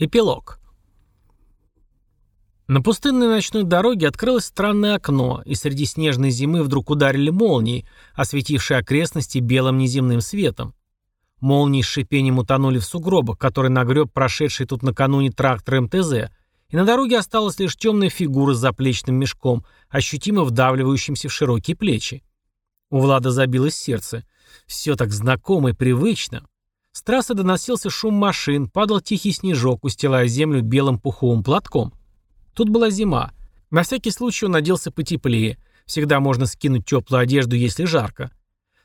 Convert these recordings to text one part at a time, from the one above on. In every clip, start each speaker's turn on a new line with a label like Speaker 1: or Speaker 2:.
Speaker 1: Эпилог. На пустынной ночной дороге открылось странное окно, и среди снежной зимы вдруг ударили молнии, осветившие окрестности белым неземным светом. Молнии с шипением утонули в сугробах, который нагреб прошедший тут накануне трактор МТЗ, и на дороге осталась лишь темная фигура с заплечным мешком, ощутимо вдавливающимся в широкие плечи. У Влада забилось сердце. Все так знакомо и привычно. С трассы доносился шум машин, падал тихий снежок, устилая землю белым пуховым платком. Тут была зима. На всякий случай он оделся потеплее. Всегда можно скинуть теплую одежду, если жарко.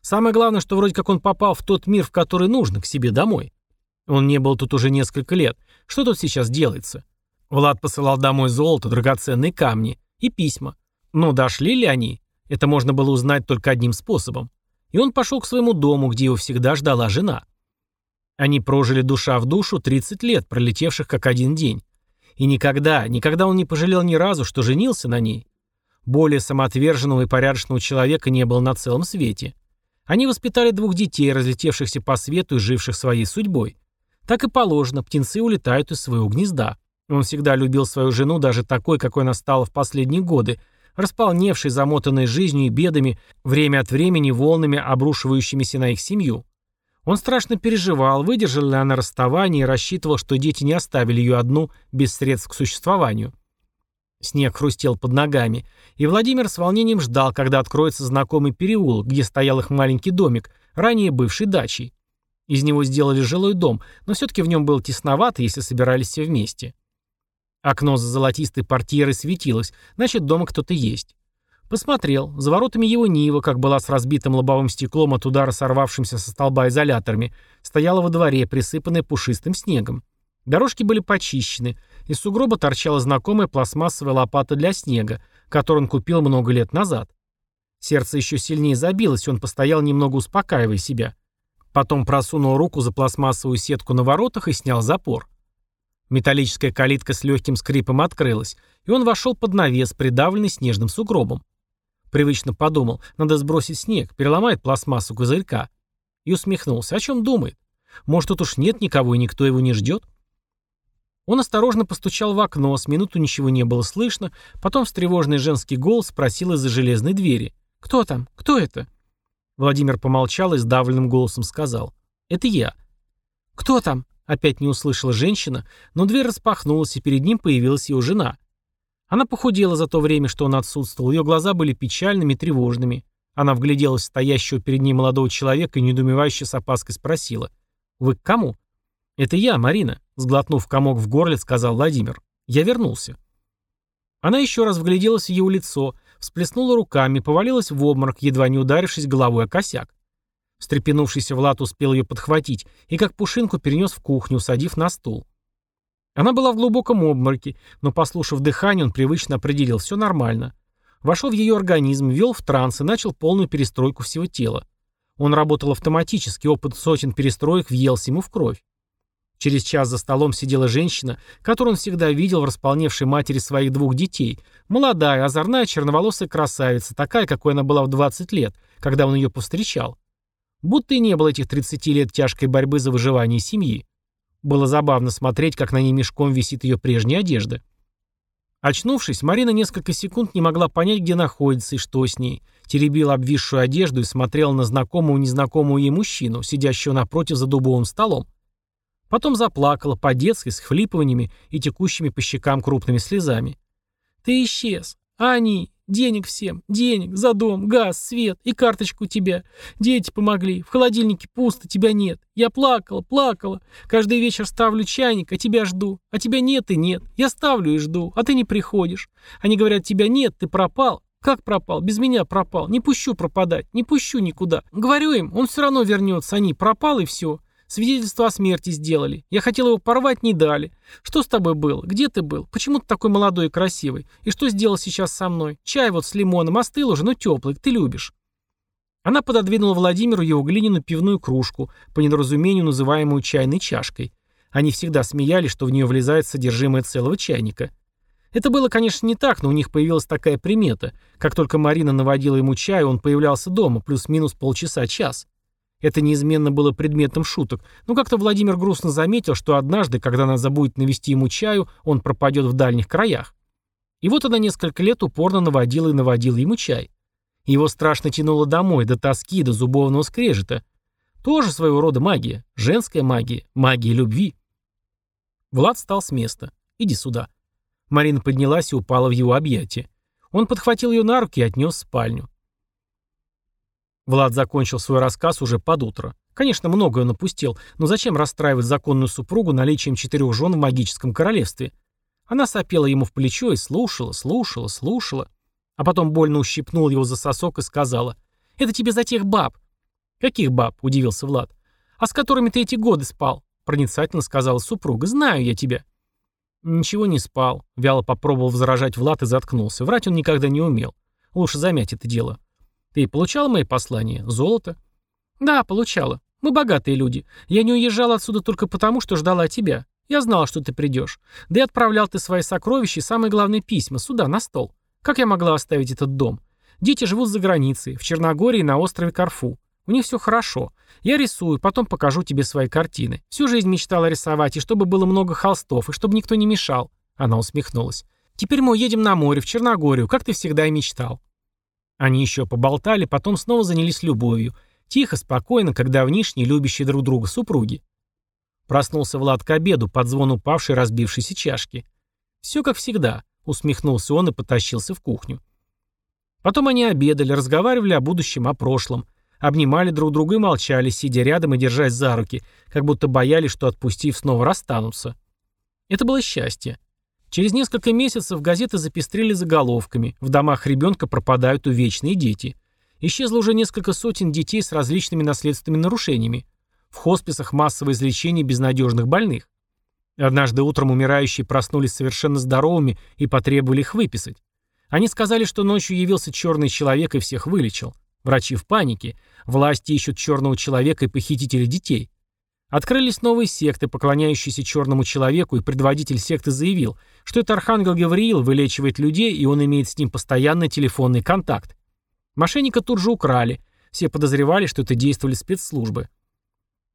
Speaker 1: Самое главное, что вроде как он попал в тот мир, в который нужно, к себе домой. Он не был тут уже несколько лет. Что тут сейчас делается? Влад посылал домой золото, драгоценные камни и письма. Но дошли ли они? Это можно было узнать только одним способом. И он пошел к своему дому, где его всегда ждала жена. Они прожили душа в душу 30 лет, пролетевших как один день. И никогда, никогда он не пожалел ни разу, что женился на ней. Более самоотверженного и порядочного человека не было на целом свете. Они воспитали двух детей, разлетевшихся по свету и живших своей судьбой. Так и положено, птенцы улетают из своего гнезда. Он всегда любил свою жену, даже такой, какой она стала в последние годы, располневшей, замотанной жизнью и бедами, время от времени волнами, обрушивающимися на их семью. Он страшно переживал, выдержала ли она расставание и рассчитывал, что дети не оставили ее одну, без средств к существованию. Снег хрустел под ногами, и Владимир с волнением ждал, когда откроется знакомый переулок, где стоял их маленький домик, ранее бывший дачей. Из него сделали жилой дом, но все-таки в нем было тесновато, если собирались все вместе. Окно за золотистой портьерой светилось, значит, дома кто-то есть. Посмотрел. За воротами его Нива, как была с разбитым лобовым стеклом от удара сорвавшимся со столба изоляторами, стояла во дворе, присыпанная пушистым снегом. Дорожки были почищены. Из сугроба торчала знакомая пластмассовая лопата для снега, которую он купил много лет назад. Сердце еще сильнее забилось, он постоял немного успокаивая себя. Потом просунул руку за пластмассовую сетку на воротах и снял запор. Металлическая калитка с легким скрипом открылась, и он вошел под навес, придавленный снежным сугробом. Привычно подумал, надо сбросить снег, переломает пластмассу козырька. И усмехнулся. О чем думает? Может, тут уж нет никого и никто его не ждет? Он осторожно постучал в окно, с минуту ничего не было слышно, потом встревоженный женский голос спросил из-за железной двери. «Кто там? Кто это?» Владимир помолчал и сдавленным голосом сказал. «Это я». «Кто там?» Опять не услышала женщина, но дверь распахнулась, и перед ним появилась его жена. Она похудела за то время, что он отсутствовал, ее глаза были печальными и тревожными. Она вгляделась в стоящего перед ней молодого человека и недоумевающе с опаской спросила. «Вы к кому?» «Это я, Марина», — сглотнув комок в горле, сказал Владимир. «Я вернулся». Она еще раз вгляделась в его лицо, всплеснула руками, повалилась в обморок, едва не ударившись головой о косяк. Встрепенувшийся Влад успел ее подхватить и как пушинку перенес в кухню, садив на стул. Она была в глубоком обмороке, но, послушав дыхание, он привычно определил, все нормально. Вошел в ее организм, ввел в транс и начал полную перестройку всего тела. Он работал автоматически, опыт сотен перестроек въелся ему в кровь. Через час за столом сидела женщина, которую он всегда видел в располневшей матери своих двух детей. Молодая, озорная, черноволосая красавица, такая, какой она была в 20 лет, когда он ее повстречал. Будто и не было этих 30 лет тяжкой борьбы за выживание семьи. Было забавно смотреть, как на ней мешком висит ее прежняя одежда. Очнувшись, Марина несколько секунд не могла понять, где находится и что с ней. Теребила обвисшую одежду и смотрела на знакомого незнакомого ей мужчину, сидящего напротив за дубовым столом. Потом заплакала по-детски, с хлипываниями и текущими по щекам крупными слезами. «Ты исчез. А они? Денег всем. Денег. За дом, газ, свет. И карточку у тебя. Дети помогли. В холодильнике пусто, тебя нет. Я плакала, плакала. Каждый вечер ставлю чайник, а тебя жду. А тебя нет и нет. Я ставлю и жду, а ты не приходишь. Они говорят, тебя нет, ты пропал. Как пропал? Без меня пропал. Не пущу пропадать. Не пущу никуда. Говорю им, он все равно вернется. Они пропал и все. Свидетельство о смерти сделали. Я хотел его порвать, не дали. Что с тобой было? Где ты был? Почему ты такой молодой и красивый? И что сделал сейчас со мной? Чай вот с лимоном остыл уже, но теплый, ты любишь». Она пододвинула Владимиру его глиняную пивную кружку, по недоразумению называемую чайной чашкой. Они всегда смеялись, что в нее влезает содержимое целого чайника. Это было, конечно, не так, но у них появилась такая примета. Как только Марина наводила ему чай, он появлялся дома, плюс-минус полчаса-час. Это неизменно было предметом шуток, но как-то Владимир грустно заметил, что однажды, когда она забудет навести ему чаю, он пропадет в дальних краях. И вот она несколько лет упорно наводила и наводила ему чай. Его страшно тянуло домой, до тоски, до зубовного скрежета. Тоже своего рода магия. Женская магия. Магия любви. Влад встал с места. «Иди сюда». Марина поднялась и упала в его объятия. Он подхватил ее на руки и отнес в спальню. Влад закончил свой рассказ уже под утро. Конечно, многое он упустил, но зачем расстраивать законную супругу наличием четырех жен в магическом королевстве? Она сопела ему в плечо и слушала, слушала, слушала. А потом больно ущипнула его за сосок и сказала, «Это тебе за тех баб». «Каких баб?» – удивился Влад. «А с которыми ты эти годы спал?» – проницательно сказала супруга. «Знаю я тебя». «Ничего не спал», — вяло попробовал возражать Влад и заткнулся. Врать он никогда не умел. Лучше замять это дело. «Ты получала мои послания? Золото?» «Да, получала. Мы богатые люди. Я не уезжала отсюда только потому, что ждала тебя. Я знала, что ты придешь. Да и отправлял ты свои сокровища и самые главные письма сюда, на стол. Как я могла оставить этот дом? Дети живут за границей, в Черногории на острове Карфу. У них все хорошо. Я рисую, потом покажу тебе свои картины. Всю жизнь мечтала рисовать, и чтобы было много холстов, и чтобы никто не мешал. Она усмехнулась. Теперь мы уедем на море, в Черногорию, как ты всегда и мечтал. Они еще поболтали, потом снова занялись любовью. Тихо, спокойно, как давнишние, любящие друг друга супруги. Проснулся Влад к обеду под звон упавшей разбившейся чашки. «Все как всегда», — усмехнулся он и потащился в кухню. Потом они обедали, разговаривали о будущем, о прошлом. Обнимали друг друга и молчали, сидя рядом и держась за руки, как будто боялись, что отпустив, снова расстанутся. Это было счастье. Через несколько месяцев газеты запестрили заголовками «В домах ребенка пропадают увечные дети». Исчезло уже несколько сотен детей с различными наследственными нарушениями. В хосписах массовое излечение безнадежных больных. Однажды утром умирающие проснулись совершенно здоровыми и потребовали их выписать. Они сказали, что ночью явился черный человек и всех вылечил. Врачи в панике. Власти ищут черного человека и похитителя детей. Открылись новые секты, поклоняющиеся черному человеку, и предводитель секты заявил, что это архангел Гавриил вылечивает людей, и он имеет с ним постоянный телефонный контакт. Мошенника тут же украли. Все подозревали, что это действовали спецслужбы.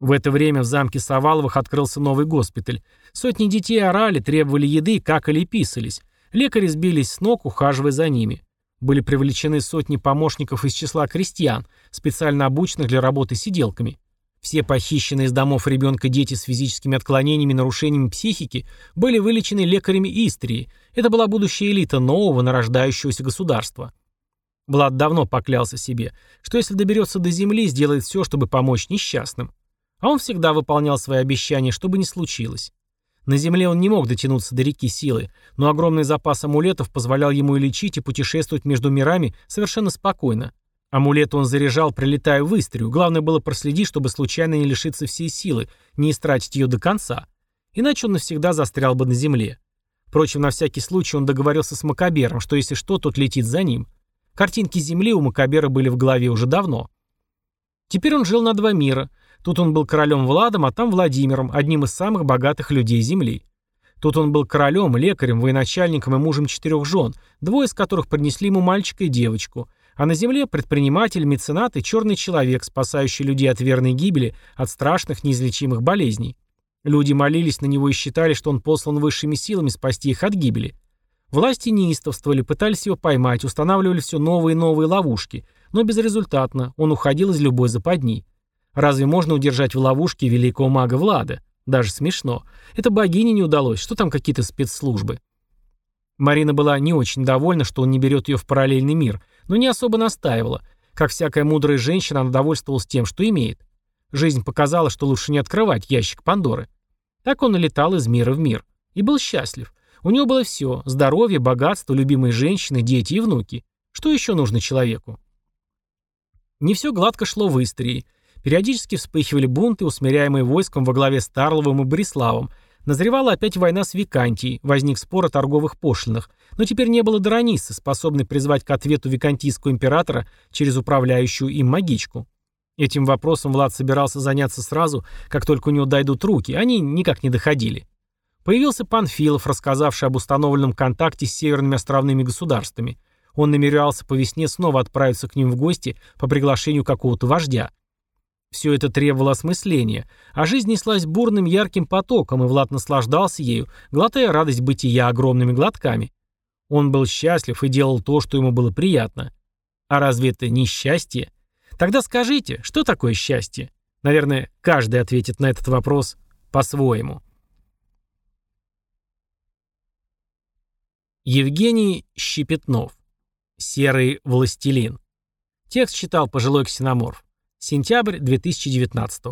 Speaker 1: В это время в замке Саваловых открылся новый госпиталь. Сотни детей орали, требовали еды, какали и писались. Лекари сбились с ног, ухаживая за ними. Были привлечены сотни помощников из числа крестьян, специально обученных для работы сиделками. Все похищенные из домов ребенка дети с физическими отклонениями и нарушениями психики были вылечены лекарями Истрии. Это была будущая элита нового нарождающегося государства. Влад давно поклялся себе, что если доберется до земли, сделает все, чтобы помочь несчастным. А он всегда выполнял свои обещания, чтобы не случилось. На Земле он не мог дотянуться до реки силы, но огромный запас амулетов позволял ему и лечить, и путешествовать между мирами совершенно спокойно. Амулет он заряжал, прилетая в Истрию. Главное было проследить, чтобы случайно не лишиться всей силы, не истратить ее до конца. Иначе он навсегда застрял бы на земле. Впрочем, на всякий случай он договорился с Макабером, что если что, тот летит за ним. Картинки Земли у Макабера были в голове уже давно. Теперь он жил на два мира. Тут он был королем Владом, а там Владимиром, одним из самых богатых людей Земли. Тут он был королем, лекарем, военачальником и мужем четырех жен, двое из которых принесли ему мальчика и девочку. А на земле предприниматель, меценат и черный человек, спасающий людей от верной гибели, от страшных неизлечимых болезней. Люди молились на него и считали, что он послан высшими силами спасти их от гибели. Власти неистовствовали, пытались его поймать, устанавливали все новые и новые ловушки, но безрезультатно, он уходил из любой западни. Разве можно удержать в ловушке великого мага Влада? Даже смешно. Это богине не удалось, что там какие-то спецслужбы. Марина была не очень довольна, что он не берет ее в параллельный мир, но не особо настаивала. Как всякая мудрая женщина, она довольствовалась тем, что имеет. Жизнь показала, что лучше не открывать ящик Пандоры. Так он и летал из мира в мир. И был счастлив. У него было все – здоровье, богатство, любимые женщины, дети и внуки. Что еще нужно человеку? Не все гладко шло в Истрии. Периодически вспыхивали бунты, усмиряемые войском во главе с Тарловым и Бориславом. Назревала опять война с Викантией, возник спор о торговых пошлинах, но теперь не было Доронисы, способной призвать к ответу викантийского императора через управляющую им магичку. Этим вопросом Влад собирался заняться сразу, как только у него дойдут руки, они никак не доходили. Появился Панфилов, рассказавший об установленном контакте с северными островными государствами. Он намерялся по весне снова отправиться к ним в гости по приглашению какого-то вождя. Все это требовало осмысления, а жизнь неслась бурным ярким потоком, и Влад наслаждался ею, глотая радость бытия огромными глотками. Он был счастлив и делал то, что ему было приятно. А разве это не счастье? Тогда скажите, что такое счастье? Наверное, каждый ответит на этот вопрос по-своему. Евгений Щепетнов. Серый властелин. Текст читал пожилой ксеноморф. Сентябрь 2019